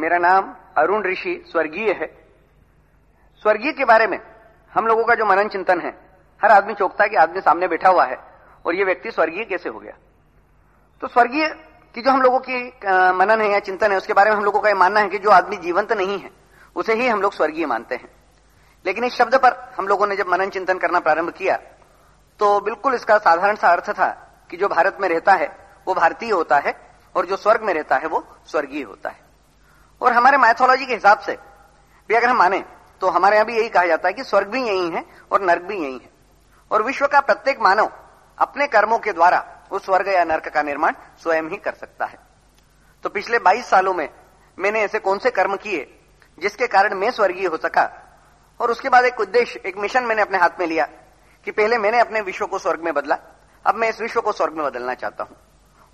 मेरा नाम अरुण ऋषि स्वर्गीय है। स्वर्गीय के बारे में हम लोगों का जो मनन चिंतन है, हर आदमी चौकता है कि आदमी सामने बैठा हुआ है और ये व्यक्ति स्वर्गीय कैसे हो गया। तो स्वर्गीय की जो हम लोगों की मनन है या चिंतन है, उसके बारे में हम लोगों का यह मानना है कि जो आदमी जीवंत नहीं है, उसे ही हम लोग स्वर्गीय मानते हैं। लेकिन इस शब्द पर हम लोगों ने जब मनन चिंतन करना प्रारंभ किया तो बिल्कुल इसका साधारण सा अर्थ था कि जो भारत में रहता है, वो भारतीय होता है और जो स्वर्ग में रहता है, वो स्वर्गीय होता है। और हमारे मैथोलॉजी के हिसाब से भी अगर हम माने तो हमारे यहाँ भी यही कहा जाता है कि स्वर्ग भी यही है और नर्क भी यही है। और विश्व का प्रत्येक मानव अपने कर्मों के द्वारा उस स्वर्ग या नर्क का निर्माण स्वयं ही कर सकता है। तो पिछले 22 सालों में मैंने ऐसे कौन से कर्म किए जिसके कारण मैं स्वर्गीय हो सका? और उसके बाद एक उद्देश्य, एक मिशन मैंने अपने हाथ में लिया कि पहले मैंने अपने विश्व को स्वर्ग में बदला। अब मैं इस विश्व को स्वर्ग में बदलना चाहता हूँ।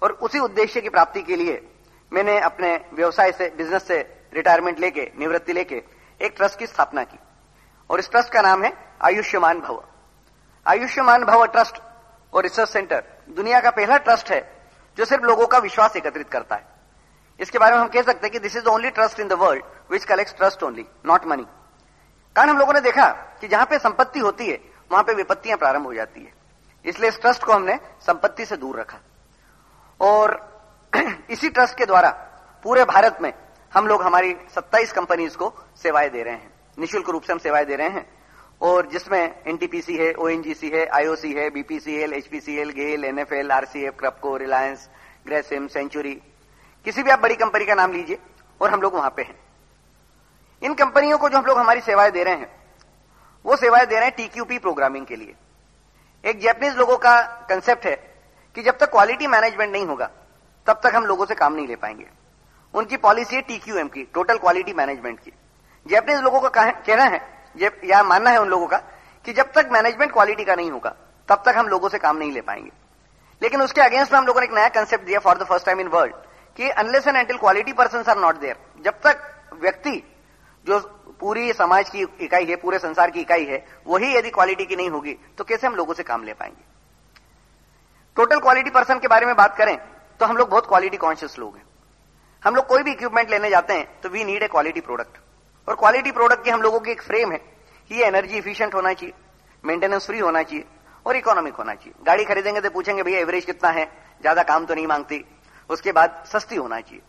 और उसी उद्देश्य की प्राप्ति के लिए मैंने अपने व्यवसाय से बिज़नेस से रिटायरमेंट लेके, निवृत्ति लेके एक ट्रस्ट की स्थापना की। और इस ट्रस्ट का नाम है आयुष्यमान भव। आयुष्यमान भव ट्रस्ट और रिसर्च सेंटर दुनिया का पहला ट्रस्ट है जो सिर्फ़ लोगों का विश्वास एकत्रित करता है। इसके बारे में हम कह सकते हैं कि this is only trust in the world which collect trust only not money कारण हम लोगों ने देखा कि जहाँ पे संपत्ति होती है, वहाँ पे विपत्तियाँ प्रारंभ हो जाती है। इसलिए इस ट्रस्ट को हमने संपत्ति से दूर रखा। और इसी ट्रस्ट के द्वारा पूरे भारत में हम लोग हमारी 27 कंपनीज़ को सेवाएँ दे रहे हैं। निशुल्क रूप से हम सेवाएँ दे रहे हैं। और जिसमें एनटीपीसी है ओएनजीसी है आईओसी है BPCL HPCL GAIL NFL RCF Kribhco Reliance Grasim Century किसी भी आप बड़ी कंपनी का नाम लीजिए और हम लोग वहाँ पे हैं। इन कंपनियों को जो हम लोग हमारी सेवाएँ दे रहे हैं, वो सेवाएँ दे रहे हैं टीक्यूपी प्रोग्रामिंग के लिए। एक जैपनीज लोगों का कंसेप्ट है कि जब तक क्वालिटी मैनेजमेंट नहीं होगा तब तक हम लोगों से काम नहीं ले पाएँगे। उनकी पॉलिसी है टीक्यूएम की टोटल क्वालिटी मैनेजमेंट की। जैपनीज लोगों का कहना है या मानना है उन लोगों का, कि जब तक मैनेजमेंट क्वालिटी का नहीं होगा, तब तक हम लोगों से काम नहीं ले पाएँगे। लेकिन उसके अगेंस्ट में हम लोगों ने एक नया कंसेप्ट दिया for the first time in world कि unless and until quality person are not there जब तक व्यक्ति, जो पूरी समाज की इकाई है, पूरे संसार की इकाई है, वही यदि क्वालिटी की नहीं होगी तो कैसे हम लोगों से काम ले पाएँगे? टोटल क्वालिटी पर्सन के बारे में बात करें तो हम लोग बहुत क्वालिटी कॉन्शियस लोग हैं। हम लोग कोई भी इक्विपमेंट लेने जाते हैं तो we need a quality product और क्वालिटी प्रोडक्ट की हम लोगों की एक फ्रेम है ये एनर्जी इफिशियंट होना चाहिए मेंटेनेंस फ्री होना चाहिए और इकोनॉमिक होना चाहिए। गाड़ी खरीदेंगे तो पूछेंगे, भैया एवरेज कितना है? ज़्यादा काम तो नहीं मांगती। उसके बाद सस्ती होना चाहिए।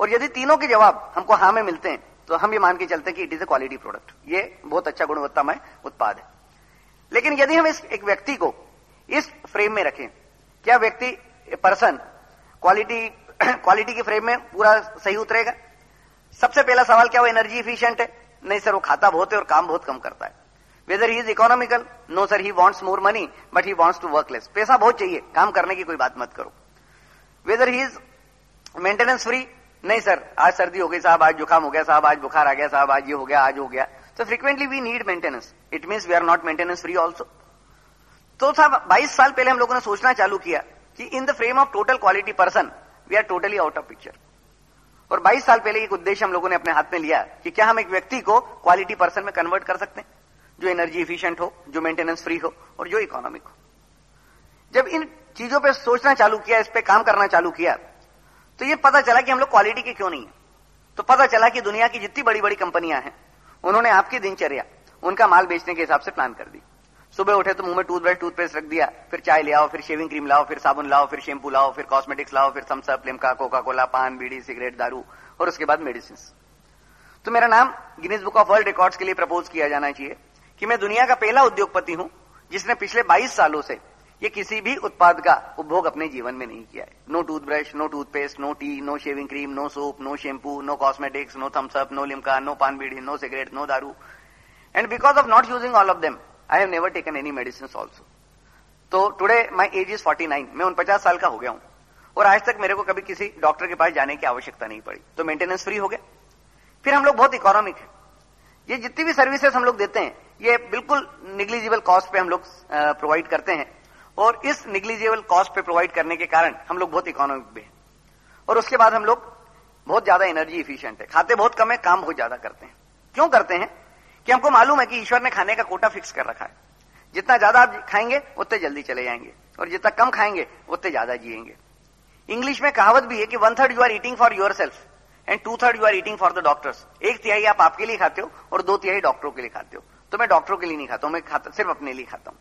और यदि तीनों के जवाब हमको हाँ में मिलते हैं तो हम ये मान के चलते हैं कि it is a quality product ये बहुत अच्छा गुणवत्तामय उत्पाद है। लेकिन यदि हम इस एक व्यक्ति को इस फ्रेम में रखें, क्या व्यक्ति पर्सन क्वालिटी क्वालिटी की फ्रेम में पूरा सही उतरेगा। सबसे पहला सवाल क्या, वो एनर्जी इफिशियंट है? नहीं सर, वो खाता बहुत है और काम बहुत कम करता है। Whether he is economical no sir he wants more money but he wants to work less पैसा बहुत चाहिए, काम करने की कोई बात मत करो। Whether he is maintenance free नहीं सर, आज सर्दी हो गई, साहब आज जुकाम हो गया, साहब आज बुखार आ गया, साहब आज ये हो गया, आज हो गया। तो frequently we need maintenance it means we are not maintenance free also तो साहब 22 साल पहले हम लोगों ने सोचना चालू किया। कि in the frame of total quality person we are totally out of picture और 22 साल पहले एक उद्देश्य हम लोगों ने अपने हाथ में लिया कि क्या हम एक व्यक्ति को क्वालिटी पर्सन में कन्वर्ट कर सकते हैं? जो एनर्जी इफिशियंट हो, जो मेंटेनेंस फ्री हो, और जो इकोनॉमिक हो। जब इन चीज़ों पर सोचना चालू किया, इस पर काम करना चालू किया तो ये पता चला कि हम लोग क्वालिटी के क्यों नहीं है। तो पता चला कि दुनिया की जितनी बड़ी बड़ी कंपनियाँ हैं, उन्होंने आपकी दिनचर्या, उनका माल बेचने के हिसाब से प्लान कर दी। सुबह उठे तो मुँह में टूथब्रश, टूथपेस्ट रख दिया, फिर चाय ले आओ, फिर शेविंग क्रीम लाओ, फिर साबुन लाओ, फिर शैम्पू लाओ, फिर कॉस्मेटिक्स लाओ, फिर Thums Up Limca Coca Cola paan, बीड़ी सिगरेट दारू, और उसके बाद मेडिसिन तो मेरा नाम Guinness book of world records के लिए प्रपोज किया जाना चाहिए कि मैं दुनिया का पहला उद्योगपति हूँ, जिसने पिछले 22 सालों से ये किसी भी उत्पाद का उपभोग अपने जीवन में नहीं किया है। No toothbrush no toothpaste no tea no shaving cream no soap no shampoo no cosmetics no Thums Up no Limca no paan, bidi no cigarette no daru. And because of not using all of them I have never taken any medicine also तो today my age is 49 मैं उन पचास साल का हो गया हूँ। और आज तक मेरे को कभी किसी डॉक्टर के पास जाने की आवश्यकता नहीं पड़ी। तो मेंटेनेंस फ्री हो गया। फिर हम लोग बहुत इकोनॉमिक है। ये जितनी भी सर्विसेज़ हम लोग देते हैं, ये बिल्कुल निग्लिजिबल कॉस्ट पे हम लोग प्रोवाइड करते हैं। और इस निग्लिजिबल कॉस्ट पे प्रोवाइड करने के कारण हम लोग बहुत इकोनॉमिक भी हैं। और उसके बाद हम लोग बहुत ज़्यादा एनर्जी इफिशियंट है। खाते बहुत कम है, काम बहुत ज़्यादा करते हैं। क्यों करते हैं? कि हमको मालूम है कि ईश्वर ने खाने का कोटा फिक्स कर रखा है। जितना ज़्यादा आप खाएँगे, उतने जल्दी चले जाएँगे। और जितना कम खाएँगे, उतने ज़्यादा जिएँगे। इंग्लिश में कहावत भी है कि one third you are eating for yourself and two third you are eating for the doctors एक तिहाई आप आपके लिए खाते हो और दो तिहाई डॉक्टरों के लिए खाते हो। तो मैं डॉक्टरों के लिए नहीं खाता हूँ, मैं खाता, सिर्फ़ अपने लिए खाता हूँ।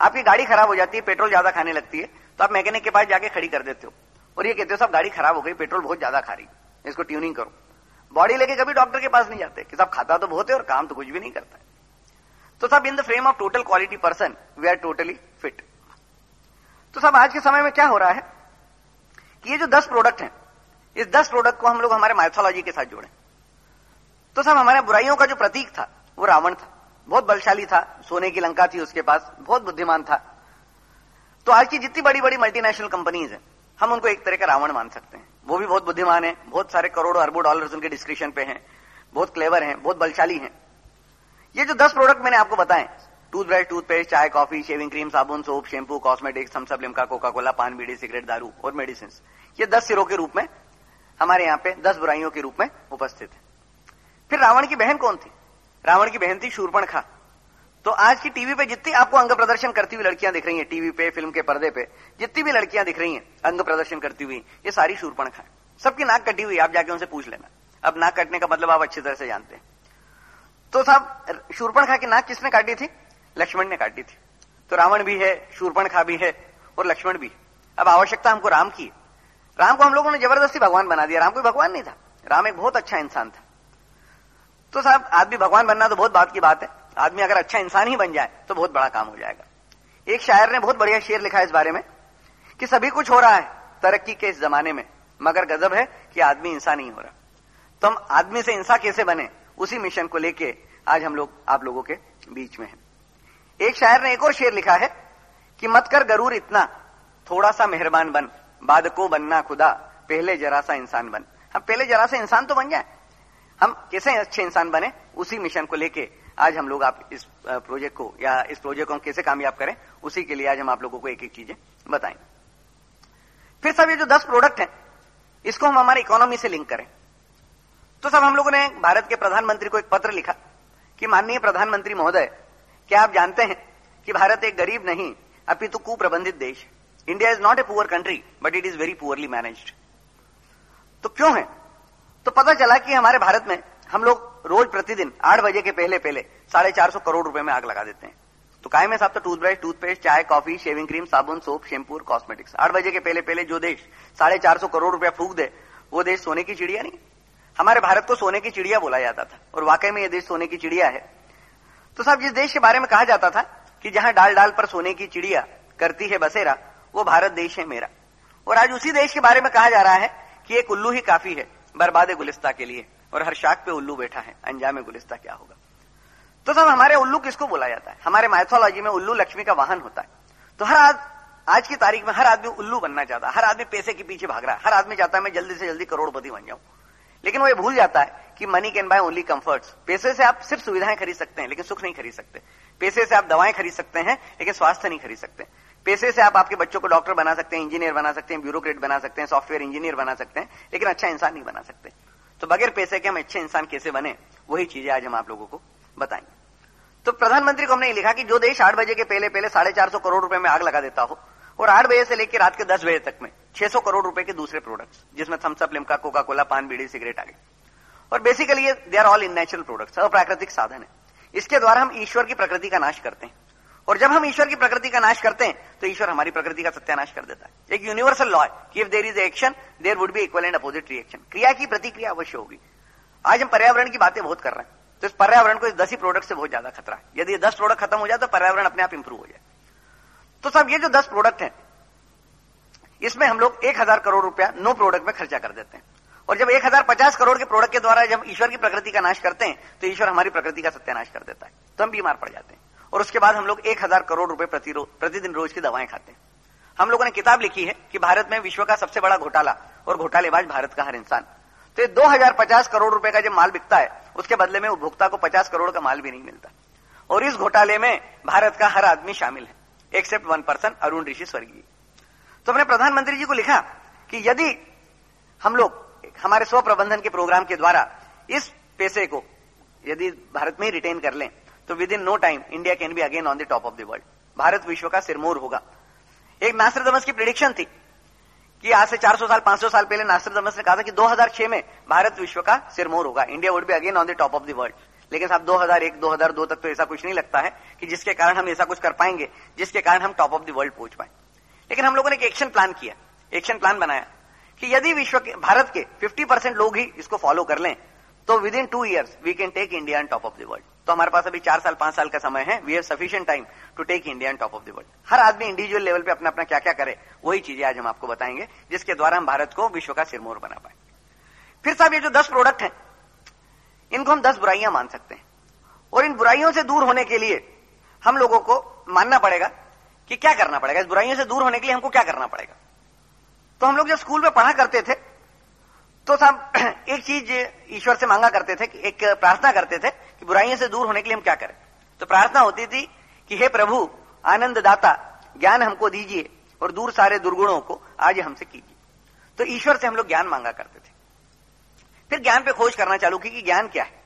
आपकी गाड़ी खराब हो जाती है, पेट्रोल ज़्यादा खाने लगती है तो आप मैकेनिक के पास जाके खड़ी कर देते हो। और ये कहते हो सब गाड़ी खराब हो गई, पेट्रोल बहुत ज़्यादा खा रही है। इसको ट्यूनिंग करो। बॉडी लेके कभी डॉक्टर के पास नहीं जाते कि सब खाता तो बहुत है और काम तो कुछ भी नहीं करता है। तो सब in the frame of total quality person we are totally fit तो सब आज के समय में क्या हो रहा है? कि ये जो दस प्रोडक्ट हैं, इस दस प्रोडक्ट को हम लोग हमारे माइथोलॉजी के साथ जोड़े। तो सब हमारे बुराइयों का जो प्रतीक था, वो रावण था। बहुत बलशाली था, सोने की लंका थी उसके पास, बहुत बुद्धिमान था। तो आज की जितनी बड़ी बड़ी मल्टीनेशनल कंपनीज़ हैं, हम उनको एक तरह का रावण मान सकते हैं। वो भी बहुत बुद्धिमान है, बहुत सारे करोड़ों अरबों डॉलर उनके डिस्क्रिप्शन पे हैं, बहुत क्लेवर हैं, बहुत बलशाली हैं। ये जो दस प्रोडक्ट मैंने आपको बताए टूथब्रश टूथपेस्ट चाय कॉफ़ी शेविंग क्रीम साबुन soap shampoo cosmetics Thums Up Limca Coca Cola paan, bidi cigarette दारू और मेडिसिन ये दस सिरों के रूप में, हमारे यहाँ पे दस बुराइयों के रूप में उपस्थित है। फिर रावण की बहन कौन थी? रावण की बहन थी शूरपणखा तो आज की टीवी पे जितनी आपको अंग प्रदर्शन करती हुई लड़कियाँ दिख रही हैं, टीवी पे, फ़िल्म के पर्दे पे, जितनी भी लड़कियाँ दिख रही हैं, अंग प्रदर्शन करती हुई, ये सारी शूरपणखा है सबकी नाक कटी हुई, आप जाके उनसे पूछ लेना। अब नाक कटने का मतलब आप अच्छी तरह से जानते हैं। तो साहब, शूरपण खा की नाक किसने काटी थी? लक्ष्मण ने काटी थी। तो रावण भी है, शूरपण खा भी है, और लक्ष्मण भी। अब आवश्यकता हमको राम की राम को हम लोगों ने ज़बरदस्ती भगवान बना दिया। राम कोई भगवान नहीं था। राम एक बहुत अच्छा इंसान था। तो साहब आदमी भगवान बनना तो बहुत बात की बात है। आदमी अगर अच्छा इंसान ही बन जाए तो बहुत बड़ा काम हो जाएगा। एक शायर ने बहुत बढ़िया शेर लिखा है इस बारे में, कि सभी कुछ हो रहा है, तरक्की के इस जमाने में, मगर गजब है कि आदमी इंसान नहीं हो रहा। तो हम आदमी से इंसान कैसे बने, उसी मिशन को लेके आज हम लोग, आप लोगों के बीच में हैं। एक शायर ने एक और शेर लिखा है, कि मत कर गरूर इतना थोड़ा सा मेहरबान बन बाद को बनना खुदा, पहले जरा सा इंसान बन। हम पहले जरा सा इंसान तो बन जाए। हम कैसे अच्छे इंसान बने, उसी मिशन को लेके आज हम लोग आप इस प्रोजेक्ट को या इस प्रोजेक्ट को हम कैसे कामयाब करें, उसी के लिए आज हम आप लोगों को एक एक चीज़ें बताएँगे। फिर सब ये जो दस प्रोडक्ट हैं, इसको हम हमारी इकोनॉमी से लिंक करें। तो सब हम लोगों ने भारत के प्रधानमंत्री को एक पत्र लिखा कि माननीय प्रधानमंत्री महोदय, क्या आप जानते हैं कि भारत एक गरीब नहीं, अपितु कुप्रबंधित देश India is not a poor country but it is very poorly managed तो क्यों है? तो पता चला कि हमारे भारत में हम लोग रोज प्रतिदिन, आठ बजे के पहले पहले, साढ़े चार सौ करोड़ रुपए में आग लगा देते हैं। तो काय में साहब तो टूथब्रश टूथपेस्ट चाय कॉफ़ी शेविंग क्रीम साबुन सोप शैम्पू और कॉस्मेटिक्स आठ बजे के पहले पहले जो देश साढ़े चार सौ करोड़ रुपया फूक दे, वो देश सोने की चिड़िया नहीं। हमारे भारत को सोने की चिड़िया बोला जाता था, और वाकई में यह देश सोने की चिड़िया है। तो साहब जिस देश के बारे में कहा जाता था कि जहाँ डाल डाल पर सोने की चिड़िया करती है बसेरा, वो भारत देश है मेरा। और आज उसी देश के बारे में कहा जा रहा है कि एक उल्लू ही काफ़ी है, बर्बाद गुलिस्ता के लिए। और हर शाख पे उल्लू बैठा है। अंजाम गुलिस्ता क्या होगा? तो सब हमारे उल्लू किसको बोला जाता है? हमारे माइथोलॉजी में उल्लू लक्ष्मी का वाहन होता है। तो हर आज आज की तारीख में हर आदमी उल्लू बनना चाहता है। हर आदमी पैसे के पीछे भाग रहा है। हर आदमी चाहता है मैं जल्दी से जल्दी करोड़पति बन जाऊँ। लेकिन वो ये भूल जाता है कि money can buy only comforts पैसे से आप सिर्फ़ सुविधाएँ खरीद सकते हैं, लेकिन सुख नहीं खरीद सकते। पैसे से आप दवाएँ खरीद सकते हैं, लेकिन स्वास्थ्य नहीं खरीद सकते। पैसे से आप आपके बच्चों को डॉक्टर बना सकते हैं इंजीनियर बना सकते हैं ब्यूरोक्रेट बना सकते हैं सॉफ्टवेयर इंजीनियर बना सकते हैं, लेकिन अच्छा इंसान नहीं बना सकते। तो बगैर पैसे के हम अच्छे इंसान कैसे बने? वही चीज़ें आज हम आप लोगों को बताएँगे। तो प्रधानमंत्री को हमने लिखा कि जो देश आठ बजे के पहले पहले साढ़े चार सौ करोड़ रुपए में आग लगा देता हो, और आठ बजे से लेकर रात के दस बजे तक में छह सौ करोड़ रुपए के दूसरे प्रोडक्ट्स जिसमें Thums Up Limca Coca Cola paan, बीड़ी सिगरेट आ गए। और बेसिकली ये they are all in natural products अप्राकृतिक साधन है। इसके द्वारा हम ईश्वर की प्रकृति का नाश करते हैं। और जब हम ईश्वर की प्रकृति का नाश करते हैं तो ईश्वर हमारी प्रकृति का सत्यानाश कर देता है। एक यूनिवर्सल लॉ है कि if there is action there would be equal and opposite reaction क्रिया की प्रतिक्रिया अवश्य होगी। आज हम पर्यावरण की बातें बहुत कर रहे हैं तो इस पर्यावरण को इस दस ही प्रोडक्ट से बहुत ज़्यादा खतरा है। यदि दस प्रोडक्ट खत्म हो जाए तो पर्यावरण अपने आप इंप्रूव हो जाए। तो सब ये जो दस प्रोडक्ट है, इसमें हम लोग एक हज़ार करोड़ रुपया नो प्रोडक्ट में खर्चा कर देते हैं। और जब एक हज़ार पचास करोड़ के प्रोडक्ट के द्वारा जब ईश्वर की प्रकृति का नाश करते हैं तो ईश्वर हमारी प्रकृति का सत्यानाश कर देता है। तो हम बीमार पड़ जाते हैं। और उसके बाद हम लोग एक हज़ार करोड़ रुपए प्रतिदिन रोज की दवाएँ खाते हैं। हम लोगों ने किताब लिखी है कि भारत में विश्व का सबसे बड़ा घोटाला और घोटालेबाज भारत का हर इंसान। तो हज़ार पचास करोड़ रुपए का जब माल बिकता है, उसके बदले में उपभोक्ता को पचास करोड़ का माल भी नहीं मिलता। और इस घोटाले में भारत का हर आदमी शामिल है except one person Arun Rishi स्वर्गीय। तो हमने प्रधानमंत्री जी को लिखा कि यदि हम लोग, हमारे स्व प्रबंधन के प्रोग्राम के द्वारा इस पैसे को यदि भारत में ही रिटेन कर लें तो within no time India can be again on the top of the world Bharat विश्व का सिरमोर होगा। एक नासरदमस की प्रिडिक्शन थी कि आज से 400 साल 500 साल पहले नास्ट्रदामस ने कहा था कि 2006 में भारत विश्व का सिरमोर होगा। India would be again on the top of the world लेकिन साहब 2001 2002 तक तो ऐसा कुछ नहीं लगता है कि जिसके कारण हम ऐसा कुछ कर पाएँगे, जिसके कारण हम टॉप ऑफ़ द वर्ल्ड पहुँच पाए। लेकिन हम लोगों ने एक एक्शन प्लान किया। एक्शन प्लान बनाया कि यदि विश्व के, भारत के 50 परसेंट लोग ही इसको फॉलो कर लें तो within two years we can take India on top of the world तो हमारे पास अभी चार साल, पाँच साल का समय है. We have sufficient time to take India on top of the world हर आदमी इंडिविजुअल लेवल पे अपना अपना क्या क्या करे, वही चीज़ें आज हम आपको बताएँगे, जिसके द्वारा हम भारत को विश्व का सिरमोर बना पाए। फिर साहब, ये जो दस प्रोडक्ट है, इनको हम दस बुराइयाँ मान सकते हैं। और इन बुराइयों से दूर होने के लिए हम लोगों को मानना पड़ेगा कि क्या करना पड़ेगा। इस बुराइयों से दूर होने के लिए हमको क्या करना पड़ेगा? तो हम लोग जब स्कूल में पढ़ा करते थे तो साहब, एक चीज़ ईश्वर से मांगा करते थे एक प्रार्थना करते थे कि बुराइयों से दूर होने के लिए हम क्या करें। तो प्रार्थना होती थी कि हे प्रभु आनंद दाता ज्ञान हमको दीजिए और दूर सारे दुर्गुणों को आज हमसे कीजिए। तो ईश्वर से हम लोग ज्ञान मांगा करते थे। फिर ज्ञान पे खोज करना चालू की कि ज्ञान क्या है।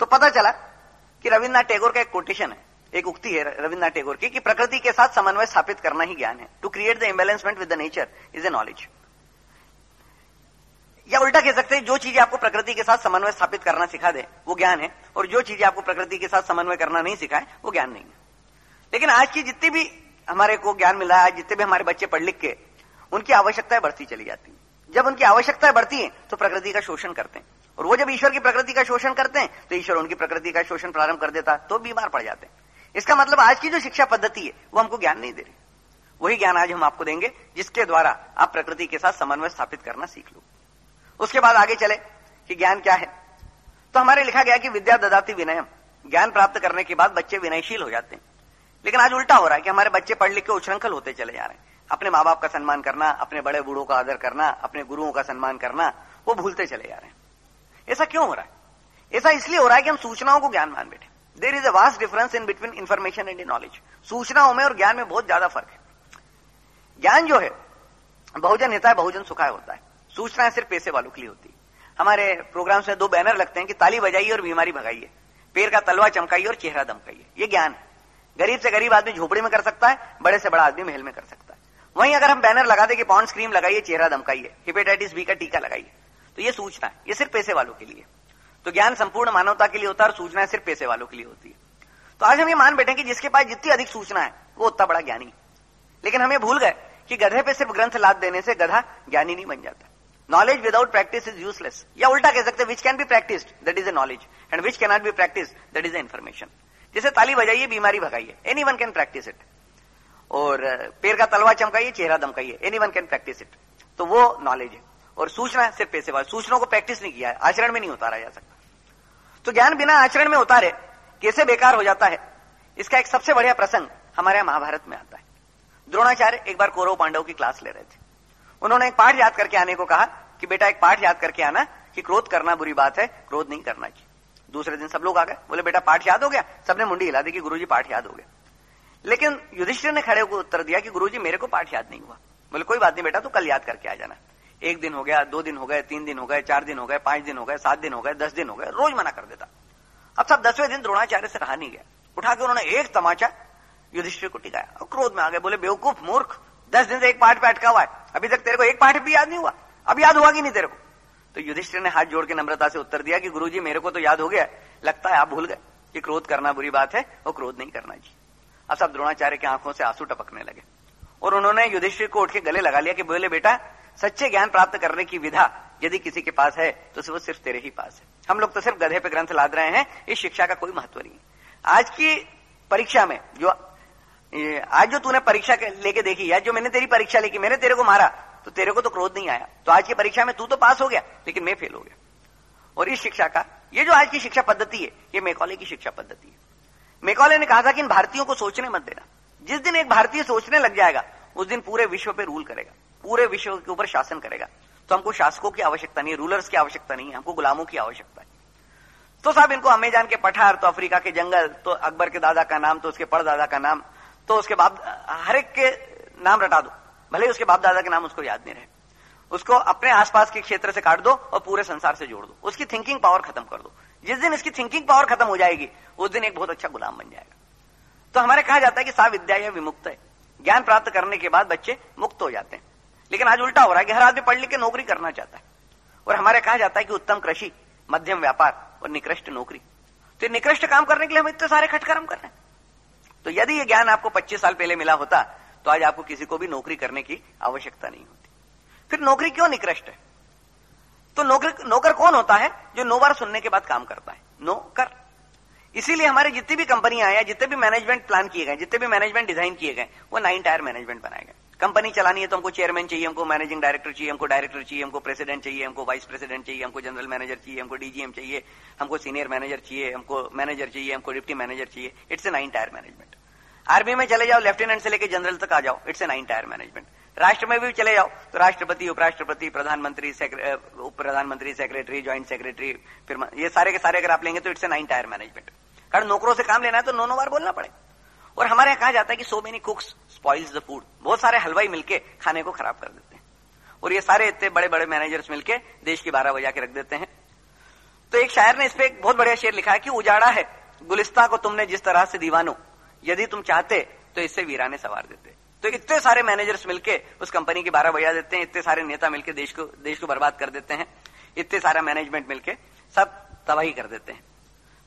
तो पता चला कि रविन्द्रनाथ टैगोर का एक कोटेशन है, एक उक्ति है रविन्द्रनाथ टैगोर की कि प्रकृति के साथ समन्वय स्थापित करना ही ज्ञान है। To create the imbalancement with the nature is a knowledge या उल्टा कह सकते हैं, जो चीज़ें आपको प्रकृति के साथ समन्वय स्थापित करना सिखा दे, वो ज्ञान है, और जो चीज़ें आपको प्रकृति के साथ समन्वय करना नहीं सिखाए, वो ज्ञान नहीं है। लेकिन आज की जितनी भी हमारे को ज्ञान मिला है जितने भी हमारे बच्चे पढ़ लिख के, उनकी आवश्यकताएँ बढ़ती चली जाती है। जब उनकी आवश्यकताएँ बढ़ती हैं तो प्रकृति का शोषण करते हैं। और वो जब ईश्वर की प्रकृति का शोषण करते हैं तो ईश्वर उनकी प्रकृति का शोषण प्रारंभ कर देता तो बीमार पड़ जाते हैं। इसका मतलब आज की जो शिक्षा पद्धति है, वो हमको ज्ञान नहीं दे रही। वही ज्ञान आज हम आपको देंगे, जिसके द्वारा आप प्रकृति के साथ समन्वय स्थापित करना सीख लो उसके बाद आगे चले कि ज्ञान क्या है। तो हमारे लिखा गया कि विद्या ददाती विनयम। ज्ञान प्राप्त करने के बाद बच्चे विनयशील हो जाते हैं। लेकिन आज उल्टा हो रहा है कि हमारे बच्चे पढ़ लिख के उच्छृंखल होते चले जा रहे हैं। अपने माँ बाप का सम्मान करना, अपने बड़े बूढ़ों का आदर करना, अपने गुरुओं का सम्मान करना, वो भूलते चले जा रहे हैं। ऐसा क्यों हो रहा है? ऐसा इसलिए हो रहा है कि हम सूचनाओं को ज्ञान मान बैठे there is a vast difference in between information and knowledge सूचनाओं में और ज्ञान में बहुत ज़्यादा फ़र्क है। ज्ञान जो है, बहुजन हिता है, बहुजन सुखाय होता है। सूचना सिर्फ़ पैसे वालों के लिए होती। हमारे प्रोग्राम्स में दो बैनर लगते हैं कि ताली बजाइए और बीमारी भगाइए। पेड़ का तलवा चमकाइए और चेहरा दमकाइए। ये ज्ञान है। गरीब से गरीब आदमी झोपड़ी में कर सकता है, बड़े से बड़ा आदमी महल में कर सकता है। वहीं अगर हम बैनर लगा दे कि पॉन्ड क्रीम लगाइए, चेहरा दमकाइए हिपेटाइटिस बी का टीका लगाइए तो ये सूचना है। ये सिर्फ़ पैसे वालों के लिए। तो ज्ञान संपूर्ण मानवता के लिए होता है और सूचना सिर्फ़ पैसे वालों के लिए होती है। तो आज हम ये मान बैठे कि जिसके पास जितनी अधिक सूचना है, वो उतना बड़ा ज्ञानी लेकिन हमें भूल गए कि गधे पे सिर्फ़ ग्रंथ लाद देने से गधा ज्ञानी नहीं बन जाता। Knowledge without practice is useless या उल्टा कह सकते which can be practice that is a knowledge and which cannot be practice that is a information जैसे ताली बजाइए बीमारी भगाइए any one can practice it और पेड़ का तलवा चमकाइए चेहरा दमकाइए any one can practice it तो वो नॉलेज है। और सूचना सिर्फ़ पैसे वाले। सूचनाओं को प्रैक्टिस नहीं किया है। आचरण में नहीं उतारा जा सकता। तो ज्ञान बिना आचरण में उतारे, कैसे बेकार हो जाता है? इसका एक सबसे बढ़िया प्रसंग हमारे यहाँ महाभारत में आता है। द्रोणाचार्य एक बार कौरव पांडव की क्लास ले रहे थे। उन्होंने एक पाठ याद करके आने को कहा कि बेटा एक पाठ याद करके आना कि क्रोध करना बुरी बात है, क्रोध नहीं करना चाहिए। दूसरे दिन सब लोग आ गए। बोले, बेटा, पाठ याद हो गया? सबने मुंडी हिला दी कि गुरुजी, पाठ याद हो गया। लेकिन युधिष्ठिर ने खड़े होकर उत्तर दिया कि गुरुजी, मेरे को पाठ याद नहीं हुआ। बोले, कोई बात नहीं बेटा, तू कल याद करके आ जाना। एक दिन हो गया, दो दिन हो गए, तीन दिन हो गए, चार दिन हो गए, पाँच दिन हो गए, सात दिन हो गए, दस दिन हो गए, रोज मना कर देता। अब सब दसवें दिन द्रोणाचार्य से रहा नहीं गया। उठाकर उन्होंने एक तमाचा युधिष्ठिर को टिकाया और क्रोध में आ गए। बोले, बेवकूफ़ मूर्ख दस दिन से एक पाठ पे अटका हुआ है। अभी तक तेरे को एक पाठ भी याद नहीं हुआ। अब याद हुआ कि नहीं तेरे को? तो युधिष्ठिर ने हाथ जोड़ के नम्रता से उत्तर दिया कि गुरुजी, मेरे को तो याद हो गया लगता है आप भूल गए कि क्रोध करना बुरी बात है और क्रोध नहीं करना चाहिए अब सब द्रोणाचार्य की आँखों से आँसू टपकने लगे। और उन्होंने युधिष्ठिर को उठ के गले लगा लिया कि, बोले बेटा, सच्चे ज्ञान प्राप्त करने की विधा यदि किसी के पास है तो वो सिर्फ़ तेरे ही पास है। हम लोग तो सिर्फ़ गधे पे ग्रंथ लाद रहे हैं, इस शिक्षा का कोई महत्व नहीं है। आज की परीक्षा में जो आज जो तूने परीक्षा लेके देखी आज जो मैंने तेरी परीक्षा लेकी, मैंने तेरे को मारा तो तेरे को तो क्रोध नहीं आया। तो आज की परीक्षा में तू तो पास हो गया, लेकिन मैं फेल हो गया। और इस शिक्षा का, ये जो आज की शिक्षा पद्धति है, ये मेकॉले की शिक्षा पद्धति है। मेकॉले ने कहा था कि इन भारतीयों को सोचने मत देना। जिस दिन एक भारतीय सोचने लग जाएगा, उस दिन पूरे विश्व पे रूल करेगा। पूरे विश्व के ऊपर शासन करेगा। तो हमको शासकों की आवश्यकता नहीं रूलर्स की आवश्यकता नहीं है, हमको गुलामों की आवश्यकता है। तो साहब, इनको अमेजान के पठार तो अफ्रीका के जंगल तो अकबर के दादा का नाम तो उसके पड़दादा का नाम तो उसके बाप, हर एक के नाम रटा दो। भले उसके बाप दादा के नाम उसको याद नहीं रहे। उसको अपने आसपास के क्षेत्र से काट दो और पूरे संसार से जोड़ दो। उसकी थिंकिंग पावर खत्म कर दो। जिस दिन इसकी थिंकिंग पावर खत्म हो जाएगी, उस दिन एक बहुत अच्छा गुलाम बन जाएगा। तो हमारे कहा जाता है कि सा विद्या यह विमुक्त है। ज्ञान प्राप्त करने के बाद बच्चे मुक्त हो जाते हैं। लेकिन आज उल्टा हो रहा है कि हर आदमी पढ़ लिख के नौकरी करना चाहता है। और हमारे कहा जाता है कि उत्तम कृषि, मध्यम व्यापार और निकृष्ट नौकरी। तो निकृष्ट काम करने के लिए हम इतने सारे खटकर्म कर रहे हैं। तो यदि यह ज्ञान आपको 25 साल पहले मिला होता तो आज आपको किसी को भी नौकरी करने की आवश्यकता नहीं होती। फिर नौकरी क्यों निकृष्ट है? तो नौकरी, नौकर कौन होता है जो नौ बार सुनने के बाद काम करता है? नौकर। इसीलिए हमारे जितनी भी कंपनियाँ आया जितने भी मैनेजमेंट प्लान किए गए जितने भी मैनेजमेंट डिज़ाइन किए गए वो नाइन टायर मैनेजमेंट बनाए गए कंपनी चलानी है तो हमको चेयरमैन चाहिए, हमको मैनेजिंग डायरेक्टर चाहिए, हमको डायरेक्टर चाहिए, हमको प्रेसिडेंट चाहिए, हमको वाइस प्रेसिडेंट चाहिए, हमको जनरल मैनेजर चाहिए, हमको डीजीएम चाहिए, हमको सीनियर मैनेजर चाहिए, हमको मैनेजर चाहिए, हमको डिप्टी मैनेजर चाहिए। It's a nine tier management army में चले जाओ लेफ्टिनेंट से लेकर जनरल तक आ जाओ it's a nine tier management राष्ट्र में भी चले जाओ तो राष्ट्रपति, उपराष्ट्रपति, प्रधानमंत्री उप प्रधानमंत्री सेक्रेटरी ज्वाइंट सेक्रेटरी फिर ये सारे के सारे अगर आप लेंगे तो it's a nine tier management कारण नौकरों से काम लेना है तो नौ नौ बार बोलना पड़े। और हमारे यहाँ कहा जाता है कि so many cooks spoils the food बहुत सारे हलवाई मिलके खाने को खराब कर देते हैं। और ये सारे इतने बड़े बड़े मैनेजर्स मिलके देश की बारह बजा के रख देते हैं। तो एक शायर ने इस पर एक बहुत बढ़िया शेर लिखा है कि उजाड़ा है। गुलिस्ता को तुमने जिस तरह से दीवानो, यदि तुम चाहते तो इससे वीराने सवार देते। तो इतने सारे मैनेजर्स मिलके उस कंपनी की बारह बजा देते हैं, इतने सारे नेता मिलके देश को देश को बर्बाद कर देते हैं, इतने सारा मैनेजमेंट मिलके सब तबाही कर देते हैं।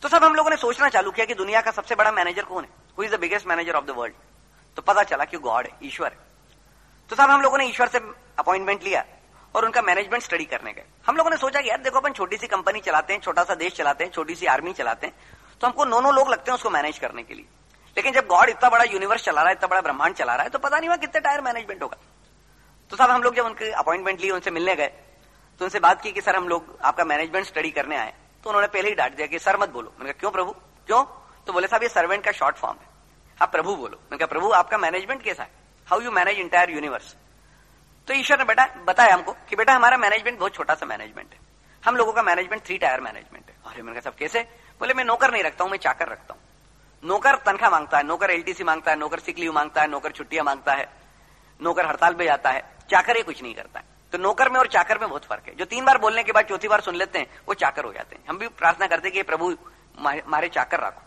तो सब हम लोगों ने सोचना चालू किया कि दुनिया का सबसे बड़ा मैनेजर कौन है? Who is the biggest manager of the world तो पता चला कि गॉड है ईश्वर है। तो साहब, हम लोगों ने ईश्वर से अपॉइंटमेंट लिया और उनका मैनेजमेंट स्टडी करने गए। हम लोगों ने सोचा कि यार देखो, अपन छोटी सी कंपनी चलाते हैं, छोटा सा देश चलाते हैं, छोटी सी आर्मी चलाते हैं तो हमको नौ नौ लोग लगते हैं उसको मैनेज करने के लिए। लेकिन जब गॉड इतना बड़ा यूनिवर्स चला रहा है, इतना बड़ा ब्रह्मांड चला रहा है तो पता नहीं हुआ कितने टायर मैनेजमेंट होगा। तो साहब, हम लोग जब उनके अपॉइंटमेंट लिए, उनसे मिलने गए तो उनसे बात की कि, सर, हम लोग आपका मैनेजमेंट स्टडी करने आए तो उन्होंने पहले ही डांट दिया कि, सर, मत बोलो। मैंने कहा, क्यों प्रभु? क्यों? तो बोले, साहब, ये सर्वेंट का शॉर्ट फॉर्म है। आप प्रभु बोलो। मैंने कहा, प्रभु, आपका मैनेजमेंट कैसा है? How you manage entire universe तो ईश्वर ने बेटा, बताया हमको कि बेटा, हमारा मैनेजमेंट बहुत छोटा सा मैनेजमेंट है। हम लोगों का मैनेजमेंट थ्री टायर मैनेजमेंट है। अरे, मैंने कहा, सब कैसे? बोले, मैं नौकर नहीं रखता हूँ, मैं चाकर रखता हूँ। नौकर तनख्वाह माँगता है, नौकर एलटीसी माँगता है, नौकर सिक लीव माँगता है, नौकर छुट्टियाँ माँगता है, नौकर हड़ताल पे जाता है। चाकर ये कुछ नहीं करता है। तो नौकर में और चाकर में बहुत फ़र्क है। जो तीन बार बोलने के बाद चौथी बार सुन लेते हैं, वो चाकर हो जाते हैं। हम भी प्रार्थना करते हैं कि, प्रभु मारे चाकर रखो।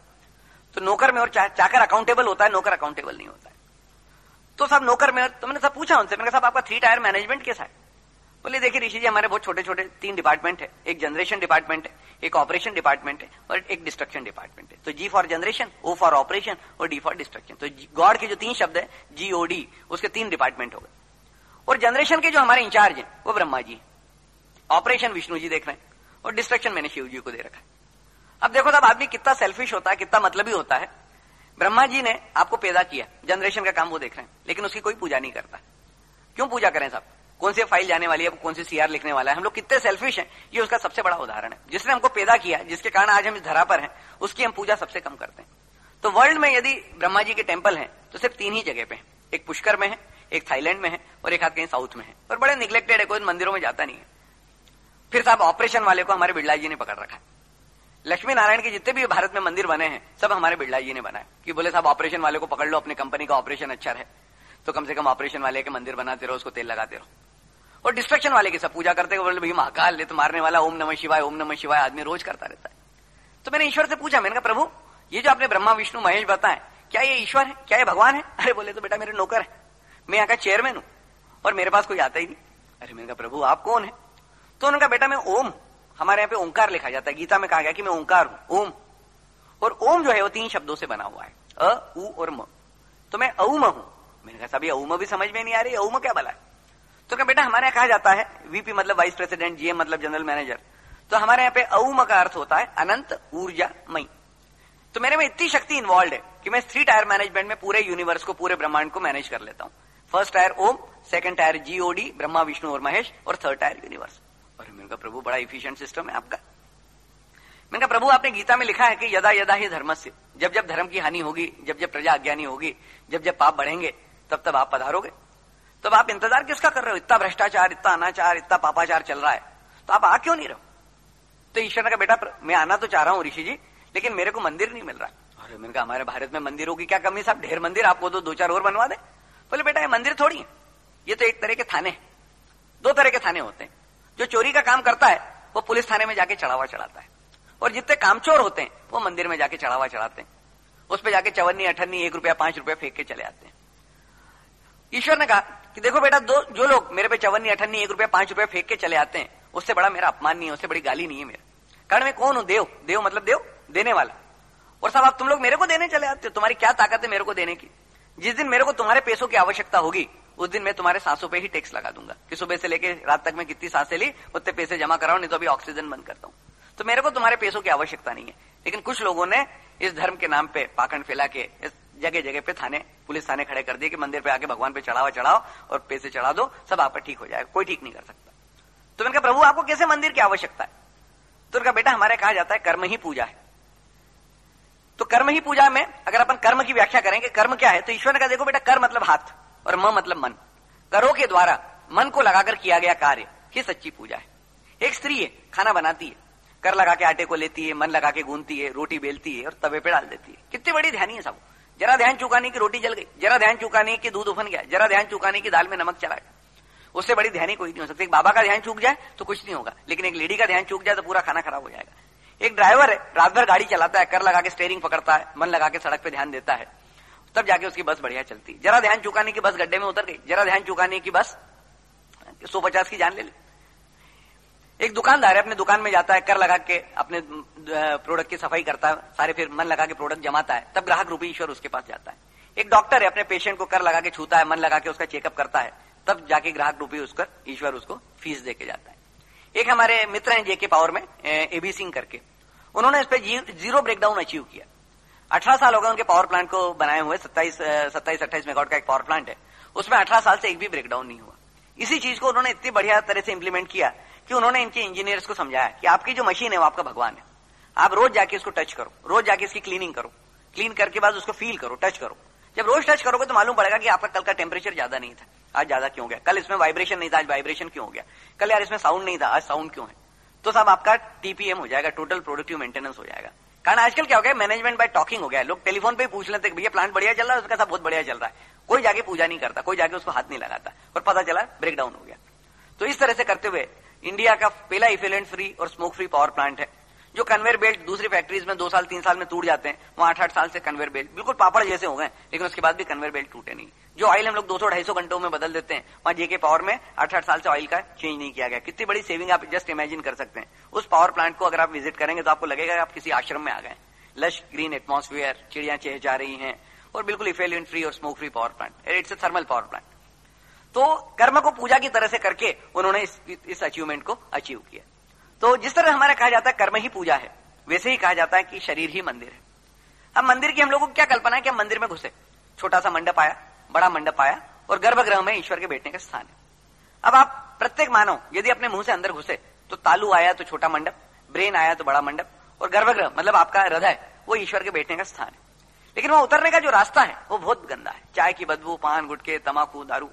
तो नौकर में और चा, चाकर अकाउंटेबल होता है नौकर अकाउंटेबल नहीं होता है। तो सब नौकर में तो मैंने सब पूछा उनसे मैंने कहा साहब आपका थ्री टायर मैनेजमेंट कैसा है? बोले देखिए ऋषि जी हमारे बहुत छोटे छोटे तीन डिपार्टमेंट है। एक जनरेशन डिपार्टमेंट है एक ऑपरेशन डिपार्टमेंट है और एक डिस्ट्रक्शन डिपार्टमेंट है। तो G for generation O for operation और डी फॉर डिस्ट्रक्शन तो गॉड के जो तीन शब्द है जीओडी उसके तीन डिपार्टमेंट हो गए। और जनरेशन के जो हमारे इंचार्ज हैं वो ब्रह्मा जी ऑपरेशन विष्णु जी देख रहे हैं और डिस्ट्रक्शन मैंने शिव जी को दे रखा है। अब देखो तब आदमी कितना सेल्फिश होता है, कितना मतलबी होता है। ब्रह्मा जी ने आपको पैदा किया जनरेशन का काम वो देख रहे हैं, लेकिन उसकी कोई पूजा नहीं करता। क्यों पूजा करें साहब कौन सी फ़ाइल जाने वाली है कौन सी सीआर लिखने वाला है? हम लोग कितने सेल्फिश हैं, ये उसका सबसे बड़ा उदाहरण है। जिसने हमको पैदा किया, जिसके कारण आज हम इस धरा पर हैं, उसकी हम पूजा सबसे कम करते हैं। तो वर्ल्ड में यदि ब्रह्मा जी के टेंपल हैं तो सिर्फ़ तीन ही जगह पे हैं। एक पुष्कर में है, एक थाईलैंड में है, और एक हाथ कहीं साउथ में है। और बड़े निग्लेक्टेड है, कोई मंदिरों में जाता नहीं है। फिर साहब ऑपरेशन वाले को हमारे बिड़ला जी ने पकड़ रखा है। लक्ष्मी नारायण के जितने भी भारत में मंदिर बने हैं, सब हमारे बिड़ला जी ने बनाए। कि बोले साहब ऑपरेशन वाले को पकड़ लो, अपनी कंपनी का ऑपरेशन अच्छा है तो कम से कम ऑपरेशन वाले के मंदिर बनाते रहो, उसको तेल लगाते रहो। और डिस्ट्रक्शन वाले की सब पूजा करते बोले, भाई महाकाल ले तो मारने वाला, ओम नमः शिवाय, ओम नमः शिवाय, आदमी रोज करता रहता है। तो मैंने ईश्वर से पूछा, मैंने कहा, प्रभु, ये जो आपने ब्रह्मा, विष्णु, महेश बताए, क्या ये ईश्वर है? क्या ये भगवान है? अरे बोले तो बेटा, मेरे नौकर है। मैं यहाँ का चेयरमैन हूँ, और मेरे पास कोई आता ही नहीं। अरे मैंने कहा, प्रभु, आप कौन है? तो उन्होंने कहा, बेटा, मैं ओम हमारे यहाँ पे ओंकार लिखा जाता है। गीता में कहा गया कि मैं ओंकार हूँ, ओम। और ओम जो है वो तीन शब्दों से बना हुआ है। अ, उ और म। तो मैं अउम हूँ। मैंने कहा सभी अउम भी समझ में नहीं आ रही, अउम क्या बला है? तो क्या बेटा, हमारे यहाँ कहा जाता है वीपी मतलब वाइस प्रेसिडेंट जीएम मतलब जनरल मैनेजर तो हमारे यहाँ पे अउम का अर्थ होता है अनंत, ऊर्जा, मई। तो मेरे में इतनी शक्ति इन्वॉल्व है कि मैं थ्री टायर मैनेजमेंट में पूरे यूनिवर्स को, पूरे ब्रह्मांड को मैनेज कर लेता हूँ। First tier Om second tier GOD Brahma, Vishnu और महेश, और थर्ड टायर यूनिवर्स और मैंने कहा, प्रभु, बड़ा इफिशियंट सिस्टम है आपका। मैंने कहा, प्रभु, आपने गीता में लिखा है कि यदा यदा ही धर्म से, जब जब धर्म की हानि होगी, जब जब प्रजा अज्ञानी होगी, जब जब पाप बढ़ेंगे, तब तब आप पधारोगे। तब आप इंतज़ार किसका कर रहे हो? इतना भ्रष्टाचार, इतना अनाचार, इतना पापाचार चल रहा है। तो आप आ क्यों नहीं रहो तो ईश्वर ने कहा, बेटा मैं आना तो चाह रहा हूँ ऋषि जी, लेकिन मेरे को मंदिर नहीं मिल रहा। अरे, मैंने कहा, हमारे भारत में मंदिरों की क्या कमी साहब, ढेर मंदिर, आपको तो दो चार और बनवा दे। बोले, बेटा, ये मंदिर थोड़ी है। ये तो एक तरह के थाने दो तरह के थाने होते हैं। जो चोरी का काम करता है, वो पुलिस थाने में जाके चढ़ावा चढ़ाता है। और जितने कामचोर होते हैं, वो मंदिर में जाके चढ़ावा चढ़ाते हैं। उस पर जाके चवन्नी, अठन्नी, एक रुपया, पाँच रुपया फेंक के चले आते हैं। ईश्वर ने कहा कि देखो बेटा, दो, जो लोग मेरे पे चवन्नी, अठन्नी, एक रुपया, पाँच रुपया फेंक के चले आते हैं, उससे बड़ा मेरा अपमान नहीं है, उससे बड़ी गाली नहीं है मेरा। कारण मैं कौन हूँ? देव। देव मतलब देव? देने वाला। और सब आप तुम लोग मेरे को देने चले आते हो? तुम्हारी क्या ताकत है मेरे को देने की? जिस दिन मेरे को तुम्हारे पैसों की आवश्यकता होगी उस दिन मैं तुम्हारे सांसों पे ही टैक्स लगा दूँगा। कि सुबह से लेकर रात तक मैं कितनी साँसें ली, उतने पैसे जमा कराऊ नहीं तो अभी ऑक्सीजन बंद करता हूँ। तो मेरे को तुम्हारे पैसों की आवश्यकता नहीं है। लेकिन कुछ लोगों ने इस धर्म के नाम पे, पाखंड फैला के, इस जगह जगह पे थाने, पुलिस थाने खड़े कर दिए कि मंदिर पे आके भगवान पे चढ़ावा चढ़ाओ और पैसे चढ़ा दो, सब आप ठीक हो जाएगा, कोई ठीक नहीं कर सकता। तो मैंने कहा, प्रभु, आपको कैसे मंदिर की आवश्यकता है? तो उनका बेटा, हमारे कहा जाता है कर्म ही पूजा है। तो कर्म ही पूजा में, अगर अपन कर्म की व्याख्या करेंगे, कर्म क्या है? तो ईश्वर ने कहा, देखो बेटा कर मतलब हाथ। और म मतलब मन। करो के द्वारा मन को लगाकर किया गया कार्य ये सच्ची पूजा है। एक स्त्री है, खाना बनाती है। कर लगा के आटे को लेती है, मन लगा के गूंदती है, रोटी बेलती है और तवे पे डाल देती है। कितनी बड़ी ध्यानी है सब। जरा ध्यान चुकाने की रोटी जल गई, जरा ध्यान चुकाने की दूध उफन गया, जरा ध्यान चुकाने की दाल में नमक चला गया उससे बड़ी ध्यान कोई नहीं हो सकती। एक बाबा का ध्यान चूक जाए तो कुछ नहीं होगा, लेकिन एक लेडी का ध्यान चूक जाए तो पूरा खाना खराब हो जाएगा। एक ड्राइवर है, रात भर गाड़ी चलाता है, कर लगा के स्टेयरिंग पकड़ता है, मन लगा के सड़क पे ध्यान देता है। तब जाके उसकी बस बढ़िया चलती। जरा ध्यान चुकाने की बस गड्ढे में उतर गई। जरा ध्यान चुकाने की बस सौ पचास की जान ले ले। एक दुकानदार है, अपने दुकान में जाता है, कर लगा के अपने प्रोडक्ट की सफ़ाई करता है, सारे फिर मन लगा के प्रोडक्ट जमाता है। तब ग्राहक रूपी ईश्वर उसके पास जाता है। एक डॉक्टर है, अपने पेशेंट को कर लगा के छूता है, मन लगा के उसका चेकअप करता है। तब जाके ग्राहक रूपी उसका, ईश्वर उसको फ़ीस दे के जाता है। एक हमारे मित्र हैं जेके पावर में एबी सिंह करके। उन्होंने इस पर ज़ीरो ब्रेकडाउन अचीव किया। अठारह साल हो गए उनके पावर प्लांट को बनाए हुए, सत्ताईस सत्ताईस, अट्ठाईस मेगावाट का एक पावर प्लांट है। उसमें अठारह साल से एक भी ब्रेकडाउन नहीं हुआ। इसी चीज़ को उन्होंने इतनी बढ़िया तरह से इंप्लीमेंट किया कि उन्होंने इनके इंजीनियर्स को समझाया कि आपकी जो मशीन है वो आपका भगवान है। आप रोज जाके इसको टच करो, रोज जाके इसकी क्लीनिंग करो। क्लीन करके बाद उसको फील करो टच करो। जब रोज टच करोगे तो मालूम पड़ेगा कि आपका कल का टेम्परेचर ज़्यादा नहीं था, आज ज़्यादा क्यों गया? कल इसमें वाइब्रेशन नहीं था, आज वाइब्रेशन क्यों हो गया? कल यार इसमें साउंड नहीं था, आज साउंड क्यों है? तो सब आपका टीपीएम हो जाएगा टोटल प्रोडक्टिव मेंटेनेंस हो जाएगा। कारण आजकल क्या हो गया मैनेजमेंट बाय टॉकिंग हो गया लोग टेलीफोन पे पूछ लेते भैया प्लांट बढ़िया चल रहा है, उसका सब बहुत बढ़िया चल रहा है। कोई जाके पूजा नहीं करता, कोई जाके उसको हाथ नहीं लगाता और पता चला ब्रेकडाउन हो गया। तो इस तरह से करते हुए इंडिया का पहला इफेलेंट फ्री और स्मोक फ्री पावर प्लांट है। जो कन्वेयर बेल्ट दूसरी फैक्ट्रीज में दो साल तीन साल में टूट जाते हैं वहाँ आठ आठ साल से कन्वेयर बेल्ट बिल्कुल पापड़ जैसे हो गए लेकिन उसके बाद भी कन्वेयर बेल्ट टूटे नहीं। जो ऑयल हम लोग दो सौ ढाई सौ घंटों में बदल देते हैं वहाँ जेके पावर में आठ आठ साल से ऑयल का चेंज नहीं किया गया। कितनी बड़ी सेविंग आप जस्ट इमेजिन कर सकते हैं। उस पावर प्लांट को अगर आप विज़िट करेंगे तो आपको लगेगा आप किसी आश्रम में आ गए लश ग्रीन एटमोस्फियर चिड़िया चेह जा रही है और बिल्कुल इफेलियंट फ्री और smoke free power plant it's a thermal power plant तो कर्म को पूजा की तरह से करके उन्होंने इस, इस अचीवमेंट को अचीव किया। तो जिस तरह हमारा कहा जाता है कर्म ही पूजा है, वैसे ही कहा जाता है कि शरीर ही मंदिर है। अब मंदिर की हम लोगों को क्या कल्पना है कि हम मंदिर में घुसे, छोटा सा मंडप आया, बड़ा मंडप आया और गर्भगृह में ईश्वर के बैठने का स्थान है। अब आप प्रत्येक मानव, यदि अपने मुँह से अंदर घुसे तो तालू आया तो छोटा मंडप, ब्रेन आया तो बड़ा मंडप और गर्भगृह मतलब आपका हृदय, वो ईश्वर के बैठने का स्थान है। लेकिन वहाँ उतरने का जो रास्ता है, वो बहुत गंदा है। चाय की बदबू, पान, गुटके तमाकू दारू।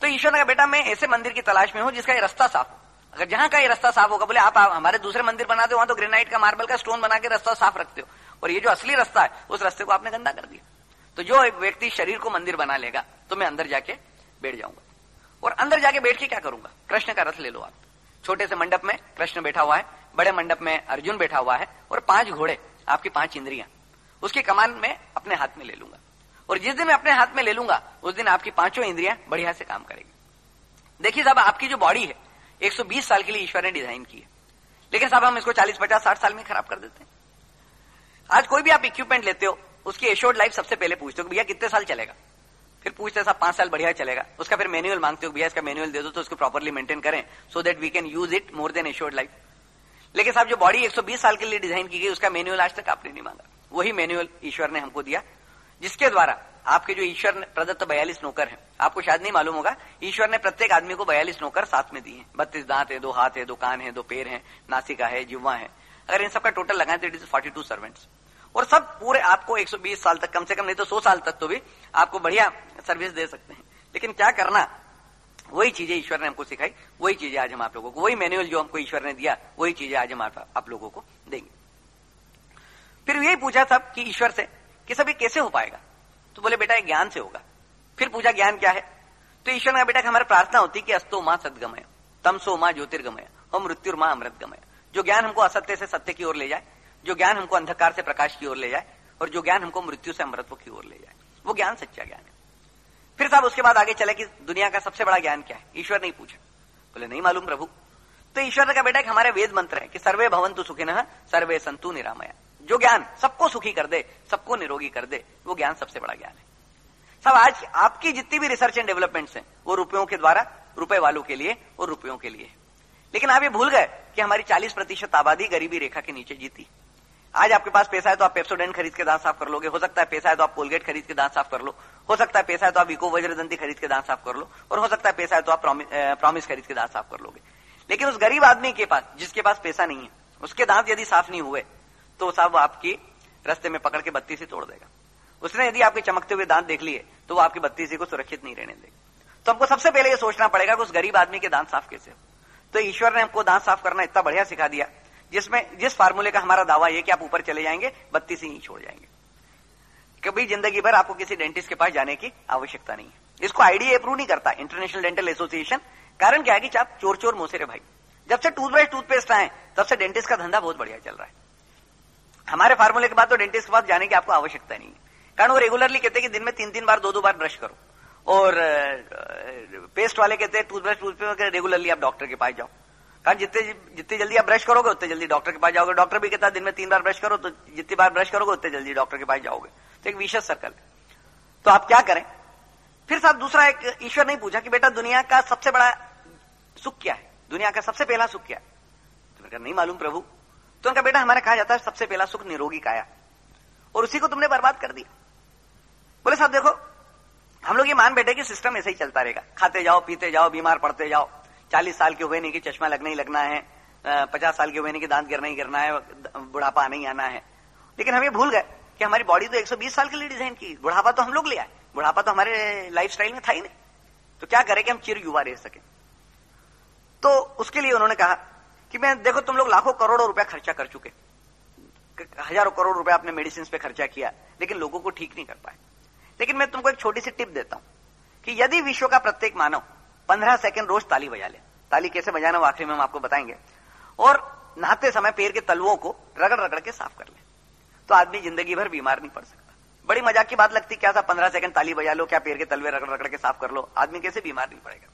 तो ईश्वर का बेटा मैं ऐसे मंदिर की तलाश में हूँ जिसका ये रास्ता साफ़ हो। अगर जहाँ का ये रास्ता साफ़ होगा बोले आप, आप हमारे दूसरे मंदिर बनाते हो वहाँ तो ग्रेनाइट का मार्बल का स्टोन बना के रास्ता साफ़ रखते हो और ये जो असली रास्ता है उस रास्ते को आपने गंदा कर दिया। तो जो एक व्यक्ति शरीर को मंदिर बना लेगा तो मैं अंदर जाके बैठ जाऊँगा। और अंदर जाके बैठ के क्या करूँगा? कृष्ण का रथ ले लो आप। छोटे से मंडप में कृष्ण बैठा हुआ है बड़े मंडप में अर्जुन बैठा हुआ है और पाँच घोड़े आपकी पाँच इंद्रियाँ। उसकी कमान में अपने हाथ में ले लूँगा। और जिस दिन मैं अपने हाथ में ले लूँगा उस दिन आपकी पाँचों इंद्रियाँ बढ़िया से काम करेगी। देखिए साहब आपकी जो बॉडी है 120 साल के लिए ईश्वर ने डिज़ाइन की है। लेकिन साहब, हम इसको 40 50 60 साल में खराब कर देते हैं। आज कोई भी आप इक्विपमेंट लेते हो, उसकी एश्योर्ड लाइफ सबसे पहले पूछते हो भैया, कितने साल चलेगा? फिर पूछते साहब, पाँच साल बढ़िया चलेगा। उसका फिर मैनुअल मांगते हो भैया, इसका मैनुअल दे दो तो उसको प्रॉपरली मेंटेन करें so that we can use it more than assured life लेकिन साहब, जो बॉडी 120 साल के लिए डिज़ाइन की गई, उसका मैनुअल आज तक आपने नहीं मांगा। वही मैनुअल ईश्वर ने हमको दिया, जिसके द्वारा आपके जो ईश्वर ने प्रदत्त बयालीस नौकर हैं, आपको शायद नहीं मालूम होगा, ईश्वर ने प्रत्येक आदमी को बयालीस नौकर साथ में दिए हैं। बत्तीस दांत है, दो हाथ है, दो कान है, दो पैर है, नासिका है जिवा है। अगर इन सबका टोटल लगाए तो it is forty two servants और सब पूरे आपको 120 साल तक, कम से कम नहीं तो 100 साल तक तो भी आपको बढ़िया सर्विस दे सकते हैं। लेकिन क्या करना? वही चीज़ें ईश्वर ने हमको सिखाई, वही चीज़ें आज हम आप लोगों को, वही मैनुअल जो हमको ईश्वर ने दिया, वही चीज़ें आज हम आप लोगों को देंगे। फिर यही पूछा सब कि ईश्वर से कि सब ये कैसे हो पाएगा? तो बोले, बेटा ज्ञान से होगा। फिर पूछा, ज्ञान क्या है? तो ईश्वर ने बेटा हमारी प्रार्थना होती कि अस्तो माँ सदगमय, तम सो माँ ज्योतिर्गमय, और मृत्यु माँ अमृतगमय। जो ज्ञान हमको असत्य से सत्य की ओर ले जाए, जो ज्ञान हमको अंधकार से प्रकाश की ओर ले जाए, और जो ज्ञान हमको मृत्यु से अमृतत्व की ओर ले जाए, वो ज्ञान सच्चा ज्ञान है। फिर साहब उसके बाद आगे चले कि, दुनिया का सबसे बड़ा ज्ञान क्या है? ईश्वर नहीं पूछा। बोले, नहीं मालूम प्रभु। तो ईश्वर का बेटा, एक हमारे वेद मंत्र है कि सर्वे भवंतु सुखिन, सर्वे संतु निरामया। जो ज्ञान सबको सुखी कर दे, सबको निरोगी कर दे, वो ज्ञान सबसे बड़ा ज्ञान है। सब आज आपकी जितनी भी रिसर्च एंड डेवलपमेंट्स हैं, वो रुपयों के द्वारा, रुपए वालों के लिए और रुपयों के लिए। लेकिन आप ये भूल गए कि हमारी 40 प्रतिशत आबादी गरीबी रेखा के नीचे जीती। आज आपके पास पैसा है तो आप पेप्सोडेंट खरीद के दांत साफ़ कर लोगे। हो सकता है पैसा है तो आप कोलगेट खरीद के दांत साफ़ कर लो। हो सकता है पैसा है तो आप इको वज्रदंती खरीद के दांत साफ़ कर लो। और हो सकता है पैसा है तो आप प्रॉमिस खरीद के दांत साफ़ कर लोगे। लेकिन उस गरीब आदमी के पास, जिसके पास पैसा नहीं है, उसके दांत यदि साफ़ नहीं हुए तो साहब आपकी रस्ते में पकड़ के बत्ती से तोड़ देगा। उसने यदि आपके चमकते हुए दांत देख लिए तो वो आपकी बत्ती को सुरक्षित नहीं रहने देगा। तो हमको सबसे पहले ये सोचना पड़ेगा कि उस गरीब आदमी के दांत साफ़ कैसे हो। तो ईश्वर ने हमको दांत साफ़ करना इतना बढ़िया सिखा दिया, जिसमें, जिस फार्मूले का हमारा दावा यह कि आप ऊपर चले जाएँगे बत्ती से ही छोड़ जाएँगे। कभी ज़िंदगी भर आपको किसी डेंटिस्ट के पास जाने की आवश्यकता नहीं है। इसको आईडी अप्रूव नहीं करता, इंटरनेशनल डेंटल एसोसिएशन। कारण क्या है कि आप चोर चोर मोसेरे भाई। जब से टूथब्रश, टूथपेस्ट आए, तब से डेंटिस्ट का धंधा बहुत बढ़िया चल रहा है। हमारे फार्मूले के बाद तो डेंटिस्ट के पास जाने की आपको आवश्यकता नहीं है। कारण वो रेगुलरली कहते हैं कि दिन में तीन तीन बार, दो दो बार ब्रश करो। और पेस्ट वाले कहते हैं टूथब्रश टूथपेस्ट रेगुलरली आप डॉक्टर के पास जाओ। कारण जितने, जितनी जल्दी आप ब्रश करोगे, उतने जल्दी डॉक्टर के पास जाओगे। डॉक्टर भी कहता है, दिन में तीन बार ब्रश करो तो जितनी बार ब्रश करोगे, उतने जल्दी डॉक्टर के पास जाओगे। तो एक विशेष सर्कल है तो आप क्या करें? फिर साहब दूसरा एक ईश्वर नहीं पूछा कि बेटा, दुनिया का सबसे बड़ा सुख क्या है? दुनिया का सबसे पहला सुख क्या है? तो नहीं मालूम प्रभु। तो उनका बेटा हमारे कहा जाता है, सबसे पहला सुख निरोगी काया और उसी को तुमने बर्बाद कर दिया। बोले साहब, देखो, हम लोग ये मान बैठे कि सिस्टम ऐसे ही चलता रहेगा। खाते जाओ, पीते जाओ, बीमार पड़ते जाओ। चालीस साल के हुए नहीं कि चश्मा लगना ही लगना है। पचास साल के हुए नहीं कि दांत गिरना ही गिरना है, बुढ़ापा आना ही आना है। लेकिन हम ये भूल गए कि हमारी बॉडी तो 120 साल के लिए डिज़ाइन की। बुढ़ापा तो हम लोग ले आए। बुढ़ापा तो हमारे लाइफ में था ही नहीं। तो क्या करें कि हम चिर युवा रह सके? तो उसके लिए उन्होंने कहा कि मैं, देखो तुम लोग लाखों करोड़ों रुपया खर्चा कर चुके। हज़ारों करोड़ रुपया आपने मेडिसिन पे खर्चा किया, लेकिन लोगों को ठीक नहीं कर पाए। लेकिन मैं तुमको एक छोटी सी टिप देता हूँ कि यदि विश्व का प्रत्येक मानव पंद्रह सेकंड रोज ताली बजा ले, ताली कैसे बजाना वो आखिरी में हम आपको बताएँगे। और नहाते समय पेड़ के तलवों को रगड़ रगड़ के साफ़ कर ले तो आदमी ज़िंदगी भर बीमार नहीं पड़ सकता। बड़ी मज़ाक की बात लगती, क्या था पंद्रह सेकंड ताली बजा लो, क्या पेड़ के तलवे रगड़ रगड़ के साफ़ कर लो? आदमी कैसे बीमार नहीं पड़ेगा।